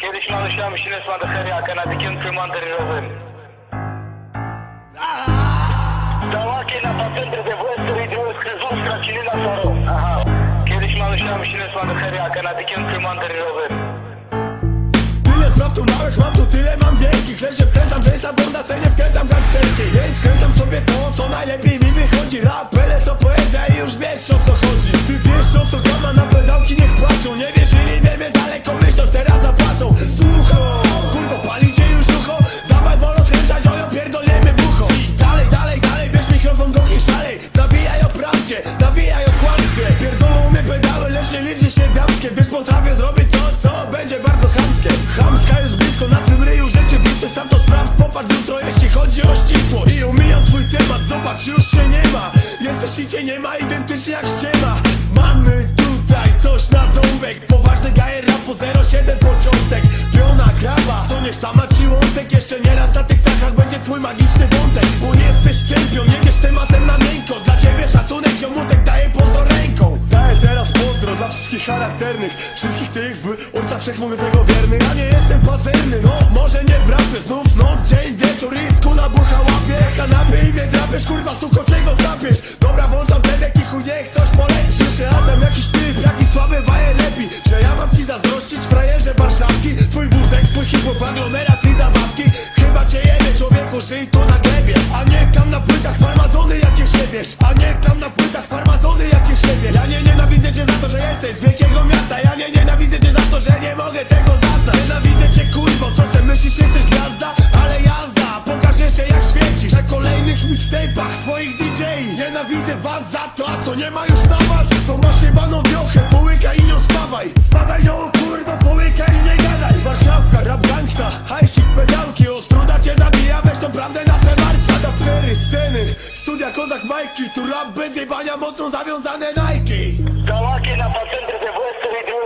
Kiedyś manusiałem śledztwa do heria kanadykiem komandyrowym. Dałakie na patenty de vuestri dios Jezus stracili na sorą. Kiedyś manusiałem śledztwa do heria kanadykiem komandyrowym. Tyle spraw tu małych mam, tu tyle mam wielkich się wkręcam Jamesa Bonda, se nie wkręcam gangsterki Więc wkręcam sobie to, co najlepiej mi wychodzi Rap, LSO, poezja i już wiesz o co chodzi Ty wiesz o co gama, na pedałki nie liczy się damskie Wiesz, potrafię zrobić coś, co będzie bardzo chamskie. Chamska jest blisko, na swym ryju rzeczywistość Sam to sprawdź, popatrz jutro, jeśli chodzi o ścisłość. I omijam twój temat, zobacz, już się nie ma. Jesteś i cię nie ma, identycznie jak ściema. Mamy tutaj coś na ząbek Poważny gajer rapu 07 początek. Piona graba, co nie sztama ci łątek. Jeszcze nieraz na tych fachach będzie twój magiczny wątek Bo jesteś czempion, jedziesz tematem na miękko. Dla ciebie szacunek, ziomutek wszystkich charakternych. Wszystkich tych w ojca wszechmówiącego wiernych Ja nie jestem pazerny, no może nie w rapie. Znów dzień, wieczór i skula bucha łapie. Kanapie i mnie drapiesz, kurwa suko czego zapiesz? Dobra włączam tedek i chuj niech coś poleci. Jeszcze Adam jakiś typ, jakiś słaby baje lepi. Że ja mam ci zazdrościć, frajerze Warszawki. Twój wózek, twój hip-hop, aglomeracji zabawki. Chyba cię jebie człowieku, żyj tu na glebie. A nie tam na płytach farmazony jakie siebiesz A nie tam na płytach cię za to, że jesteś z wielkiego miasta. Ja nie nienawidzę cię za to, że nie mogę tego zaznać. Nienawidzę cię kurwo, co se myślisz, jesteś gwiazda? Ale jazda, pokaż jeszcze jak świecisz Na kolejnych mixtape'ach swoich DJ Nienawidzę was za to, a co nie ma już na was? To masz jebaną wiochę, połykaj i nią spawaj Spawaj ją kurwo, połykaj i nie gadaj. Warszawka, rap gangsta, hajsik, pedałki. Ostruda cię zabija, weź tą prawdę na swe marki. Adaptery, sceny, studia kozak Majki. Tu rap bez jebania, mocno zawiązane Nike na patenty de vuestri dios